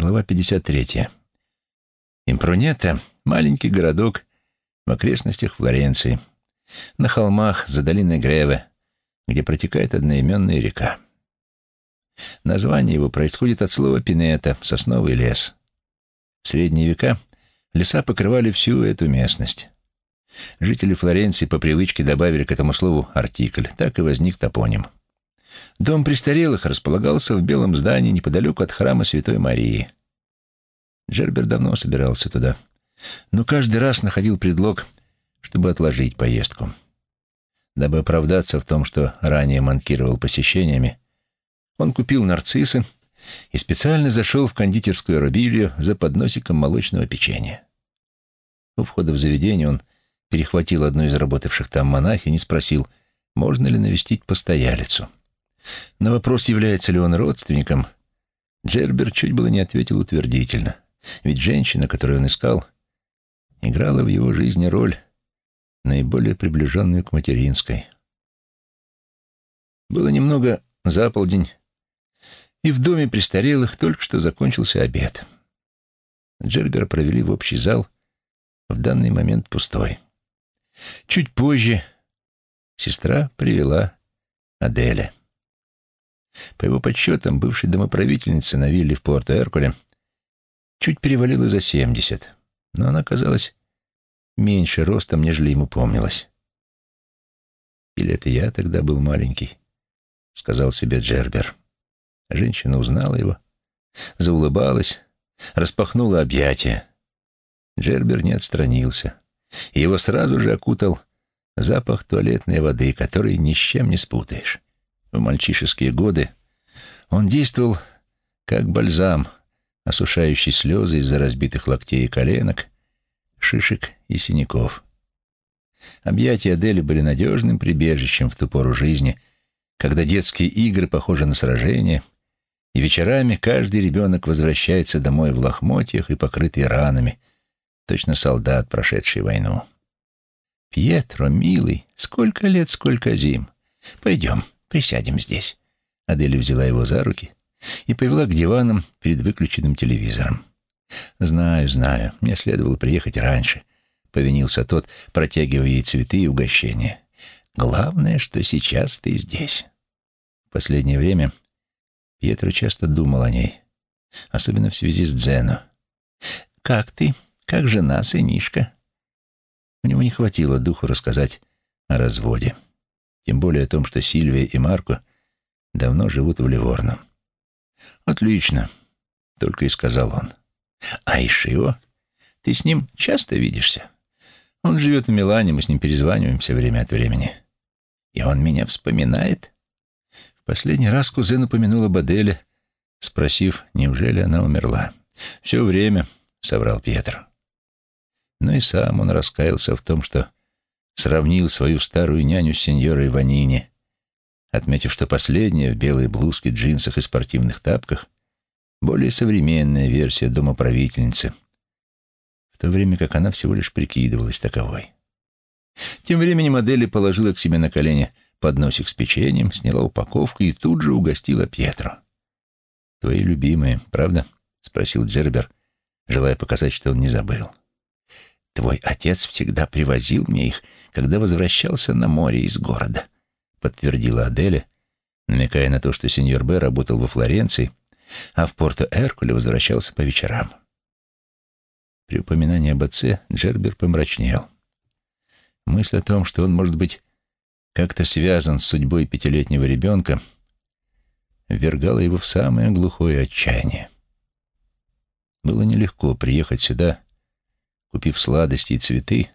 Глава 53. Импрунета — маленький городок в окрестностях Флоренции, на холмах за долиной Греве, где протекает одноименная река. Название его происходит от слова «пинета» — сосновый лес. В средние века леса покрывали всю эту местность. Жители Флоренции по привычке добавили к этому слову артикль, так и возник топоним — Дом престарелых располагался в белом здании неподалеку от храма Святой Марии. Джербер давно собирался туда, но каждый раз находил предлог, чтобы отложить поездку. Дабы оправдаться в том, что ранее манкировал посещениями, он купил нарциссы и специально зашел в кондитерскую Робилью за подносиком молочного печенья. У входа в заведение он перехватил одну из работавших там монахинь и спросил, можно ли навестить постоялицу. На вопрос, является ли он родственником, Джербер чуть было не ответил утвердительно. Ведь женщина, которую он искал, играла в его жизни роль, наиболее приближенную к материнской. Было немного за полдень, и в доме престарелых только что закончился обед. Джербера провели в общий зал, в данный момент пустой. Чуть позже сестра привела Аделя. По его подсчетам, бывшей домоправительнице на вилле в Порто-Эркуле чуть перевалила за семьдесят, но она казалась меньше ростом, нежели ему помнилось. «Или это я тогда был маленький?» — сказал себе Джербер. Женщина узнала его, заулыбалась, распахнула объятия. Джербер не отстранился. Его сразу же окутал запах туалетной воды, который ни с чем не спутаешь. В мальчишеские годы он действовал как бальзам, осушающий слезы из-за разбитых локтей и коленок, шишек и синяков. Объятия Адели были надежным прибежищем в ту пору жизни, когда детские игры похожи на сражения, и вечерами каждый ребенок возвращается домой в лохмотьях и покрытый ранами, точно солдат, прошедший войну. «Пьетро, милый, сколько лет, сколько зим. Пойдем». Присядем здесь». Адель взяла его за руки и повела к диванам перед выключенным телевизором. «Знаю, знаю, мне следовало приехать раньше», — повинился тот, протягивая ей цветы и угощения. «Главное, что сейчас ты здесь». В последнее время Пьетро часто думал о ней, особенно в связи с Дзено. «Как ты? Как жена, сынишка?» У него не хватило духу рассказать о разводе тем более о том, что Сильвия и Марко давно живут в Ливорно. «Отлично», — только и сказал он. «А Ишио? Ты с ним часто видишься? Он живет в Милане, мы с ним перезваниваемся время от времени. И он меня вспоминает?» В последний раз кузен упомянул об Аделе, спросив, неужели она умерла. «Все время», — соврал Пьетро. Но и сам он раскаялся в том, что сравнил свою старую няню с сеньорой Ванини, отметив, что последняя в белой блузке, джинсах и спортивных тапках более современная версия домоправительницы, в то время как она всего лишь прикидывалась таковой. Тем временем модели положила к себе на колени подносик с печеньем, сняла упаковку и тут же угостила Пьетро. «Твои любимые, правда?» — спросил Джербер, желая показать, что он не забыл. Твой отец всегда привозил мне их, когда возвращался на море из города», — подтвердила Аделя, намекая на то, что сеньор Б работал во Флоренции, а в Порто-Эркуле возвращался по вечерам. При упоминании об отце Джербер помрачнел. Мысль о том, что он, может быть, как-то связан с судьбой пятилетнего ребенка, ввергала его в самое глухое отчаяние. Было нелегко приехать сюда купив сладости и цветы,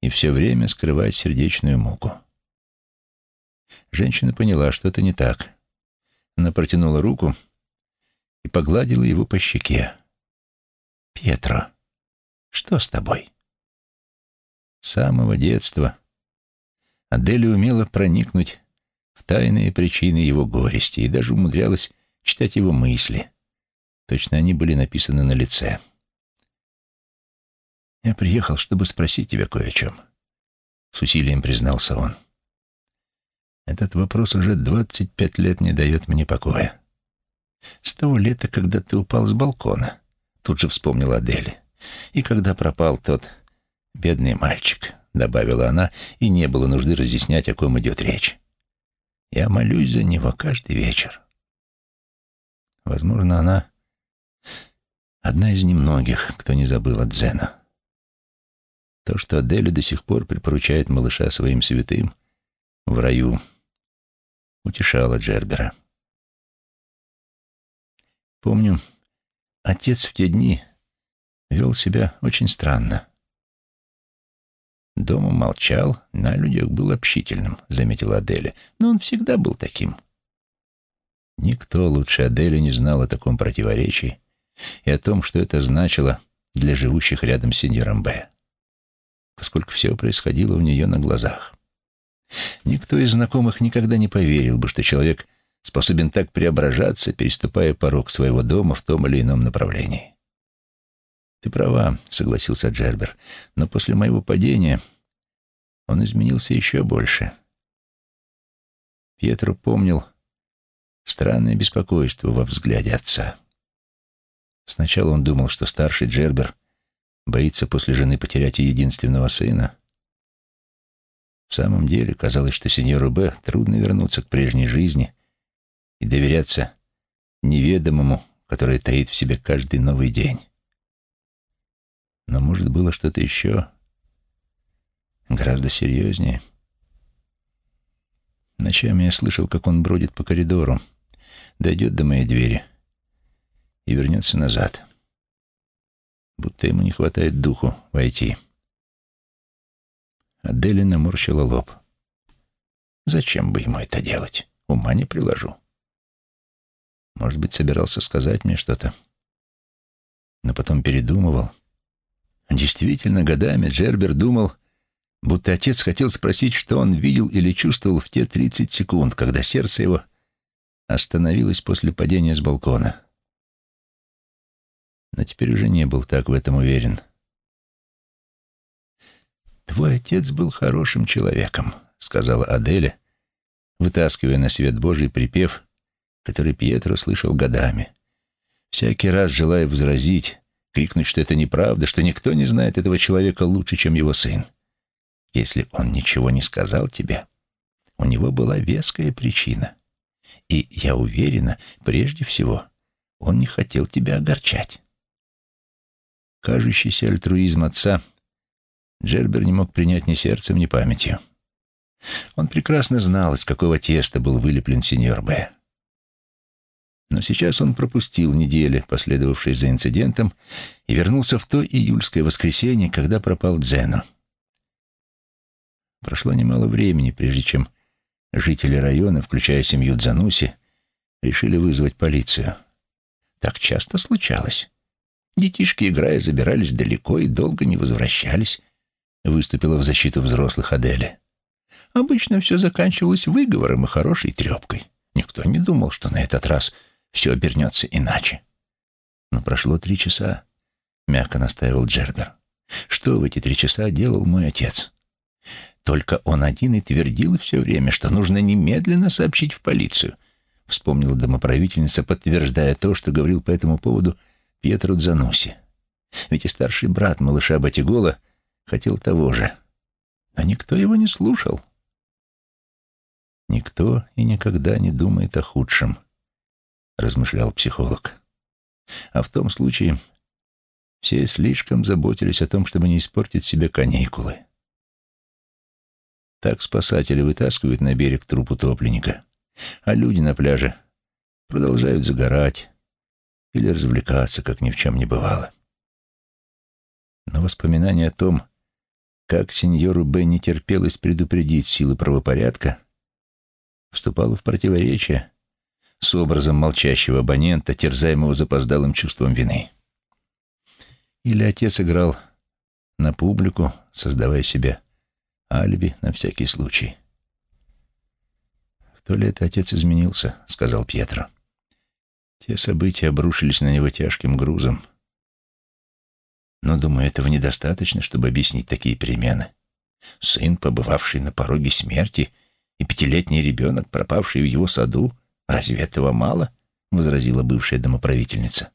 и все время скрывать сердечную муку. Женщина поняла, что это не так. Она протянула руку и погладила его по щеке. «Петро, что с тобой?» С самого детства Аделя умела проникнуть в тайные причины его горести и даже умудрялась читать его мысли. Точно они были написаны на лице. «Я приехал, чтобы спросить тебя кое о чем», — с усилием признался он. «Этот вопрос уже двадцать пять лет не дает мне покоя. С того лета, когда ты упал с балкона, тут же вспомнила Адель. И когда пропал тот бедный мальчик, добавила она, и не было нужды разъяснять, о ком идет речь. Я молюсь за него каждый вечер. Возможно, она одна из немногих, кто не забыл о Дзена. То, что Аделя до сих пор припоручает малыша своим святым в раю, утешало Джербера. Помню, отец в те дни вел себя очень странно. Дома молчал, на людях был общительным, заметила Аделя, но он всегда был таким. Никто лучше Адели не знал о таком противоречии и о том, что это значило для живущих рядом с сеньором Б поскольку все происходило у нее на глазах. Никто из знакомых никогда не поверил бы, что человек способен так преображаться, переступая порог своего дома в том или ином направлении. «Ты права», — согласился Джербер, — «но после моего падения он изменился еще больше». Пьетро помнил странное беспокойство во взгляде отца. Сначала он думал, что старший Джербер боится после жены потерять единственного сына. В самом деле казалось, что сеньору Б трудно вернуться к прежней жизни и доверяться неведомому, которое таит в себе каждый новый день. Но, может, было что-то еще гораздо серьезнее. Ночами я слышал, как он бродит по коридору, дойдет до моей двери и вернется назад будто ему не хватает духу войти. Аделя наморщила лоб. Зачем бы ему это делать? Ума не приложу. Может быть, собирался сказать мне что-то. Но потом передумывал. Действительно, годами Джербер думал, будто отец хотел спросить, что он видел или чувствовал в те тридцать секунд, когда сердце его остановилось после падения с балкона но теперь уже не был так в этом уверен. «Твой отец был хорошим человеком», — сказала Аделя, вытаскивая на свет Божий припев, который Пьетро слышал годами. Всякий раз желая возразить, крикнуть, что это неправда, что никто не знает этого человека лучше, чем его сын. Если он ничего не сказал тебе, у него была веская причина. И, я уверена, прежде всего, он не хотел тебя огорчать. Кажущийся альтруизм отца Джербер не мог принять ни сердцем, ни памятью. Он прекрасно знал, из какого теста был вылеплен сеньор Б. Но сейчас он пропустил недели, последовавшие за инцидентом, и вернулся в то июльское воскресенье, когда пропал Дзену. Прошло немало времени, прежде чем жители района, включая семью Дзануси, решили вызвать полицию. Так часто случалось. Детишки, играя, забирались далеко и долго не возвращались, выступила в защиту взрослых Адели. Обычно все заканчивалось выговором и хорошей трепкой. Никто не думал, что на этот раз все обернется иначе. Но прошло три часа, мягко настаивал Джербер. Что в эти три часа делал мой отец? Только он один и твердил все время, что нужно немедленно сообщить в полицию, вспомнила домоправительница, подтверждая то, что говорил по этому поводу Пьетро Дзануси. Ведь и старший брат малыша Батигола хотел того же. А никто его не слушал. «Никто и никогда не думает о худшем», — размышлял психолог. А в том случае все слишком заботились о том, чтобы не испортить себе каникулы. Так спасатели вытаскивают на берег труп утопленника, а люди на пляже продолжают загорать, или развлекаться, как ни в чем не бывало. Но воспоминание о том, как сеньору Б не терпелось предупредить силы правопорядка, вступало в противоречие с образом молчащего абонента, терзаемого запоздалым чувством вины. Или отец играл на публику, создавая себе алиби на всякий случай. «В то лето отец изменился», — сказал Пьетро. Те события обрушились на него тяжким грузом. Но, думаю, этого недостаточно, чтобы объяснить такие перемены. Сын, побывавший на пороге смерти, и пятилетний ребенок, пропавший в его саду, разве этого мало? — возразила бывшая домоправительница.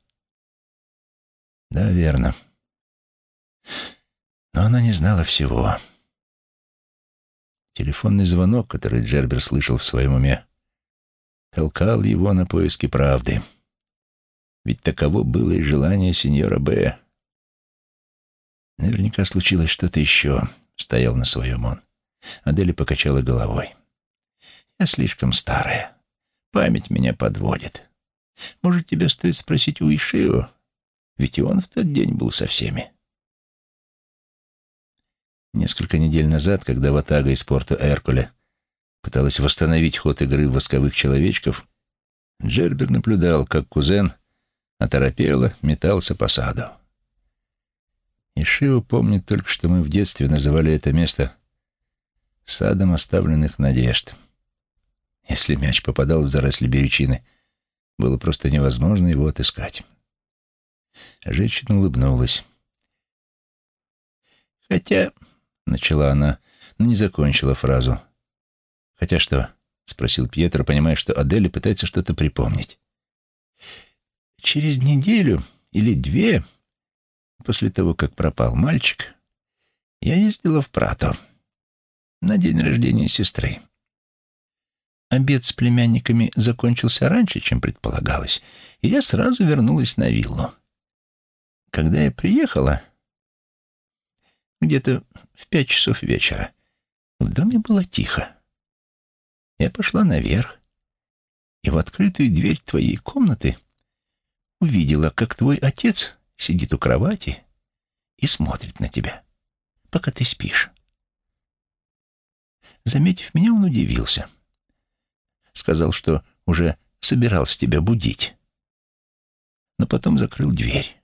«Да, верно. Но она не знала всего. Телефонный звонок, который Джербер слышал в своем уме, толкал его на поиски правды. Ведь таково было и желание сеньора Б. Наверняка случилось что-то еще, — стоял на своем он. Адели покачала головой. «Я слишком старая. Память меня подводит. Может, тебе стоит спросить у Ишио? Ведь и он в тот день был со всеми». Несколько недель назад, когда Ватага из порта Эркуля пыталась восстановить ход игры восковых человечков, Джербер наблюдал, как кузен оторопело метался по саду. Ишио помнит только, что мы в детстве называли это место садом оставленных надежд. Если мяч попадал в заросли берючины, было просто невозможно его отыскать. Женщина улыбнулась. Хотя — начала она, но не закончила фразу. «Хотя что?» — спросил Пьетро, понимая, что Аделя пытается что-то припомнить. «Через неделю или две, после того, как пропал мальчик, я ездила в Прато на день рождения сестры. Обед с племянниками закончился раньше, чем предполагалось, и я сразу вернулась на виллу. Когда я приехала, где-то в пять часов вечера. В доме было тихо. Я пошла наверх и в открытую дверь твоей комнаты увидела, как твой отец сидит у кровати и смотрит на тебя, пока ты спишь. Заметив меня, он удивился. Сказал, что уже собирался тебя будить. Но потом закрыл дверь.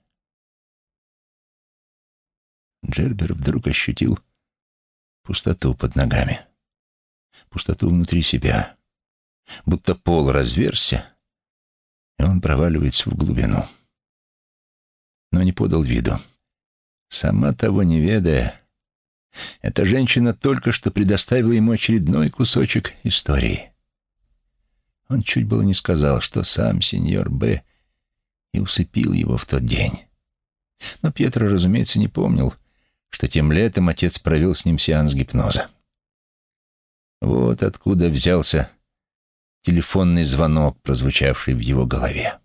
Джербер вдруг ощутил пустоту под ногами, пустоту внутри себя, будто пол разверзся, и он проваливается в глубину. Но не подал виду. Сама того не ведая, эта женщина только что предоставила ему очередной кусочек истории. Он чуть было не сказал, что сам сеньор Б. и усыпил его в тот день. Но Пьетро, разумеется, не помнил, что тем летом отец провел с ним сеанс гипноза. Вот откуда взялся телефонный звонок, прозвучавший в его голове.